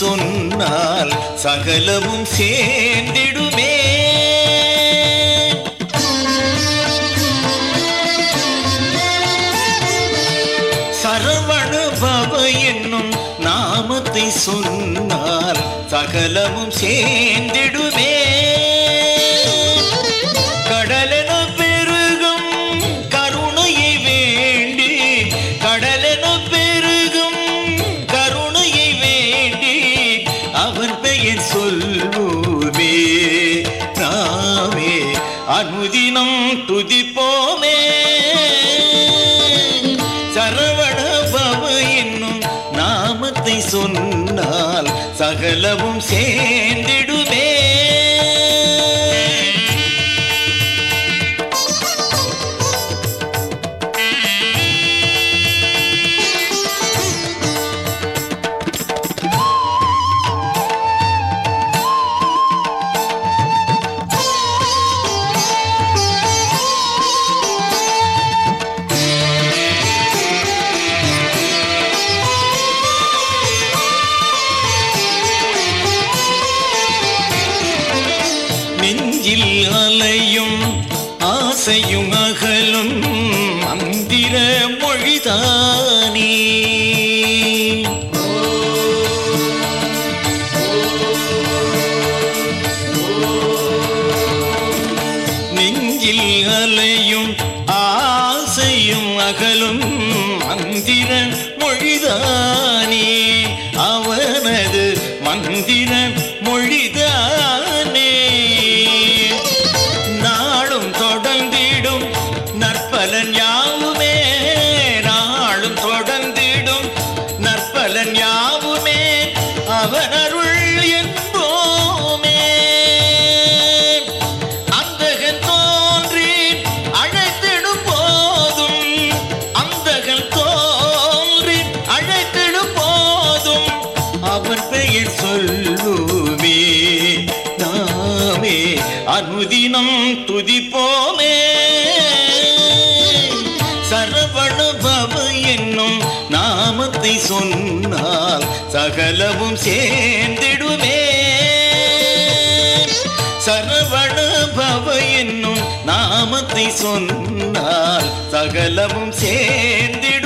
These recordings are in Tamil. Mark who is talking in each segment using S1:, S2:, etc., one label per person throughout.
S1: சொன்னால் சகலமும் சேர்ந்திடுமே. சரவணுபவ என்னும் நாமத்தை சொன்னால் சகலமும் சேர்ந்திடுமே. அனுதினம் துதிப்போமே. சரவண பவ என்னும் நாமத்தை சொன்னால் சகலவும் சேர்ந்திடும். நெஞ்சில் அலையும் ஆசையும் அகலும் மந்திர மொழிதானே. நெஞ்சில் அலையும் ஆசையும் அகலும் மந்திர மொழிதான். சொன்னால் சகலவும் சேர்ந்திடுமே. சரவண பவ என்னும் நாமத்தை சொன்னால் சகலவும் சேர்ந்திடுமே.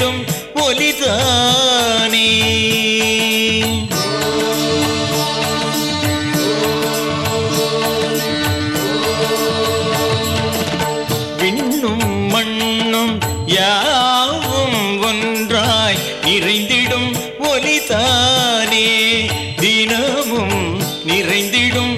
S1: நிறைந்திடும் ஒலிதானே விண்ணும் மண்ணும் யாவும் ஒன்றாய் நிறைந்திடும் ஒலிதானே தினமும் நிறைந்திடும்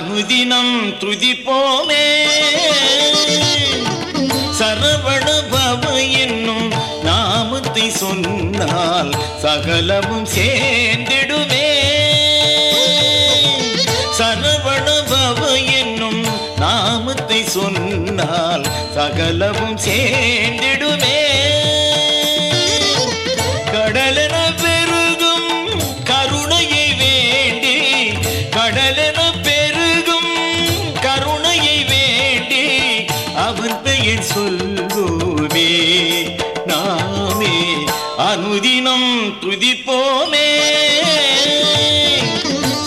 S1: நாமே அனுதினம் துதிப்போமே. சரவண பவ என்னும் நாமத்தை சொன்னால் சகலமும் சேர்ந்திடுவே சரவண பவ என்னும் நாமத்தை சொன்னால் சகலமும் சேர்ந்திடுவே துதினம் துதிப்போமே.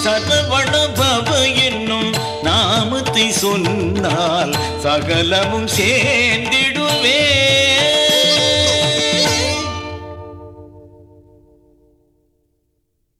S1: சர்வணபவ என்னும் நாமத்தை சொன்னால் சகலமும் சேர்ந்திடுவே.